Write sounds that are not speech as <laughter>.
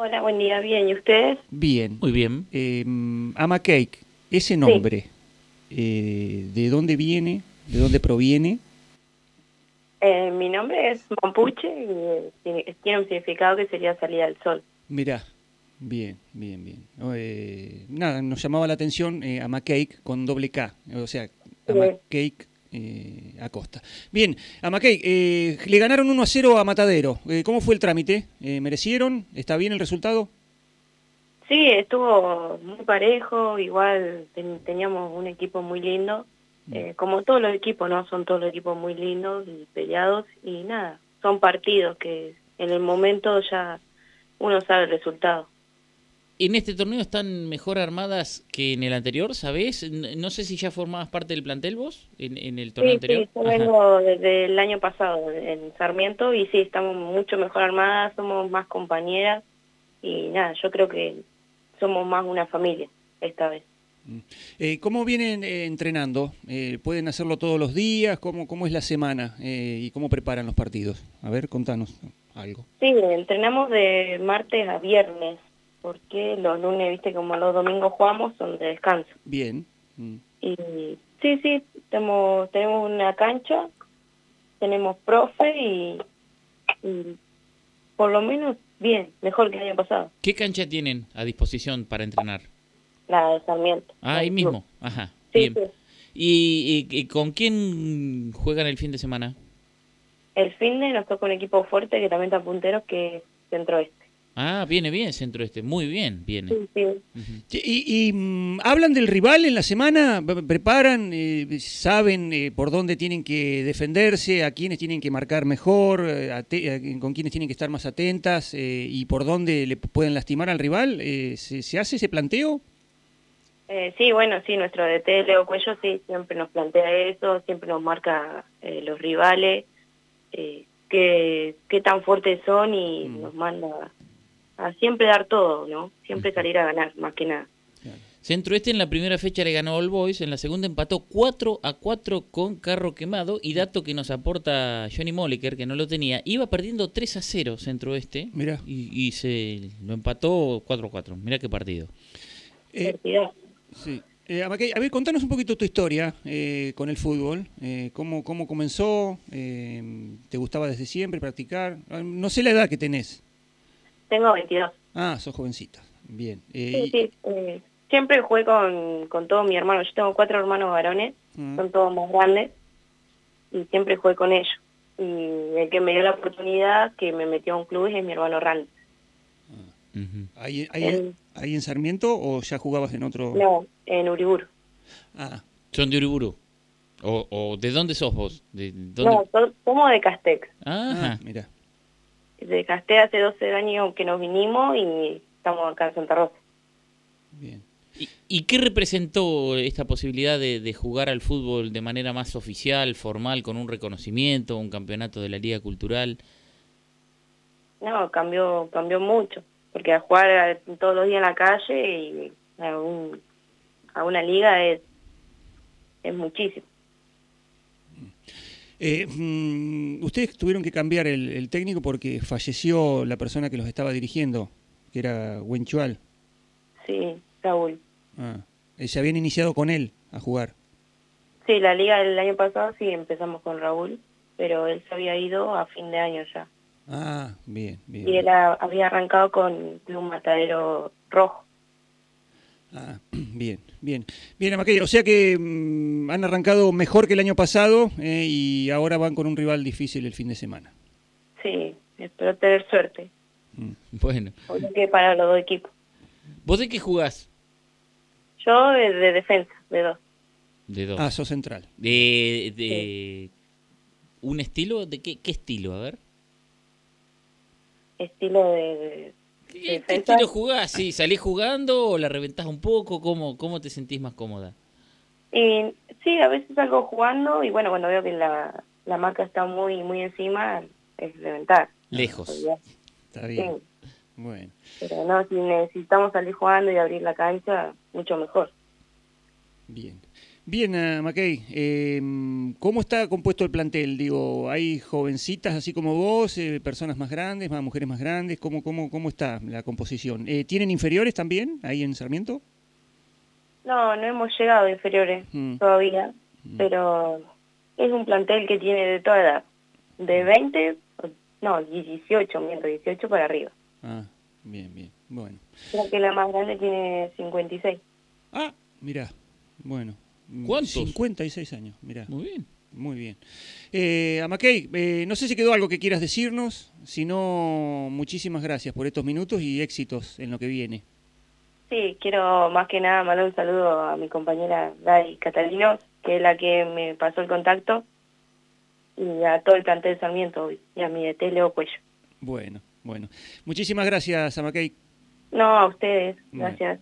Hola, buen día, bien, ¿y ustedes? Bien. Muy bien. Eh, Ama Cake, ese nombre, eh, ¿de dónde viene? ¿De dónde proviene? Eh, mi nombre es Mapuche y eh, tiene, tiene un significado que sería salida del sol. Mirá, bien, bien, bien. Eh, nada, nos llamaba la atención eh, Ama Cake con doble K, o sea, Ama Sí. Cake eh, Acosta. Bien, Ama Cake, eh, le ganaron 1 a 0 a Matadero. Eh, ¿Cómo fue el trámite? Eh, ¿Merecieron? ¿Está bien el resultado? Sí, estuvo muy parejo, igual ten- teníamos un equipo muy lindo, eh, como todos los equipos, ¿no? Son todos los equipos muy lindos y peleados y nada, son partidos que en el momento ya uno sabe el resultado. ¿En este torneo están mejor armadas que en el anterior, sabés? No sé si ya formabas parte del plantel vos en, en el torneo Sí, anterior. sí, yo vengo desde el año pasado en Sarmiento y sí, estamos mucho mejor armadas, somos más compañeras y nada, yo creo que somos más una familia esta vez. Eh, ¿Cómo vienen eh, entrenando? Eh, ¿Pueden hacerlo todos los días? ¿Cómo, cómo es la semana? Eh, ¿Y cómo preparan los partidos? A ver, contanos algo. Sí, entrenamos de martes a viernes, porque los lunes, viste, como los domingos jugamos, son de descanso. Bien. Mm. Y sí, sí, tenemos, tenemos una cancha, tenemos profe y, y por lo menos bien, mejor que el año pasado, ¿Qué cancha tienen a disposición para entrenar? la de Sarmiento. Ah, ahí mismo. Ajá. Sí, Bien. sí. ¿Y, y- y con quién juegan el fin de semana? El fin de nos toca un equipo fuerte que también está puntero, que es Centro Este. Ah, viene bien Centro Este. Muy bien, viene. Sí, sí. ¿Y, y, mm, hablan del rival en la semana? ¿Pre- ¿Preparan? eh, ¿Saben eh, por dónde tienen que defenderse? ¿A quiénes tienen que marcar mejor? eh, ¿Con quiénes tienen que estar más atentas? eh, ¿Y por dónde le pueden lastimar al rival? ¿se, se hace ese planteo? Eh, sí, bueno, sí, nuestro DT Leo Cuello sí, siempre nos plantea eso, siempre nos marca eh, los rivales, eh, qué, qué tan fuertes son y Mm. nos manda a siempre dar todo, ¿no? Siempre salir a ganar, más que nada. Centro Este en la primera fecha le ganó All Boys, en la segunda empató 4 a 4 con Carro Quemado y dato que nos aporta Johnny Molliker, que no lo tenía, iba perdiendo 3 a 0 Centro Este Mirá. y, y se lo empató 4 a 4. Mirá qué partido. Eh. Sí. Eh, a ver, contanos un poquito tu historia eh, con el fútbol. Eh, cómo, ¿Cómo comenzó? Eh, ¿Te gustaba desde siempre practicar? Ah, No sé la edad que tenés. Tengo 22. Ah, sos jovencita. Bien. Eh, Sí, sí, eh, siempre jugué con, con todos mis hermanos. Yo tengo cuatro hermanos varones, Mm. son todos más grandes y siempre jugué con ellos. Y el que me dio la oportunidad, que me metió a un club, es mi hermano Randy. Ujú. ¿Ahí, ahí, El- ahí en Sarmiento o ya jugabas en otro? No, en Uriburu. Ah, Son de Uriburu. O, o ¿De dónde sos vos? ¿De dónde? No, so- somos de Castex. Ajá. ah, mira. De Castex hace 12 años que nos vinimos y estamos acá en Santa Rosa. Bien. ¿Y, y qué representó esta posibilidad de, de jugar al fútbol de manera más oficial, formal, con un reconocimiento, un campeonato de la Liga Cultural? No, cambió cambió mucho. Porque a jugar a- todos los días en la calle y a, un- a una liga es, es muchísimo. Eh, mm, ustedes tuvieron que cambiar el, el técnico porque falleció la persona que los estaba dirigiendo, que era Wenchual. Sí, Raúl. Ah, eh, se habían iniciado con él a jugar. Sí, la liga del año pasado sí empezamos con Raúl, pero él se había ido a fin de año ya. Ah, bien, bien. Y él ha- había arrancado con Club Matadero Rojo. Ah, <clears throat> bien, bien. Bien, Amaquey, o sea que mm, han arrancado mejor que el año pasado eh, y ahora van con un rival difícil el fin de semana. Sí, espero tener suerte. Mm. <laughs> Bueno, que para los dos equipos. ¿vos de qué jugás? Yo de, de defensa, de dos. De dos. Ah, sos central. De, de un estilo, ¿de qué, qué estilo? A ver. Estilo de, de- ¿Qué, estilo jugás? Sí, ¿Salís jugando o la reventás un poco? ¿Cómo, cómo te sentís más cómoda? Y sí, a veces salgo jugando y bueno, cuando veo que la, la marca está muy muy encima, es reventar. Lejos. Está Sí, bien. Bueno. pero no, si necesitamos salir jugando y abrir la cancha, mucho mejor. Bien. Bien, uh, Mackey, eh, ¿cómo está compuesto el plantel? Digo, ¿hay jovencitas así como vos, eh, personas más grandes, más mujeres más grandes? ¿Cómo, cómo, cómo está la composición? Eh, ¿Tienen inferiores también ahí en Sarmiento? No, no hemos llegado a inferiores Mm. todavía, Mm. pero es un plantel que tiene de toda edad, de 20, no, 18, miento, 18 para arriba. Ah, bien, bien, bueno. Creo que la más grande tiene 56. Ah, mirá, bueno. Mm, ¿Cuántos? 56 años, mirá. Muy bien. Muy bien. Eh, Amaquei, eh, no sé si quedó algo que quieras decirnos, si no, muchísimas gracias por estos minutos y éxitos en lo que viene. Sí, quiero más que nada mandar un saludo a mi compañera Dai Catalino, que es la que me pasó el contacto, y a todo el plantel de Sarmiento y a mi DT Leo Cuello. Bueno, bueno. Muchísimas gracias, Amaquei. No, a ustedes, Bueno. gracias.